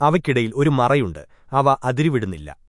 അവയ്ക്കിടയിൽ ഒരു മറയുണ്ട്. അവ അതിരുവിടുന്നില്ല.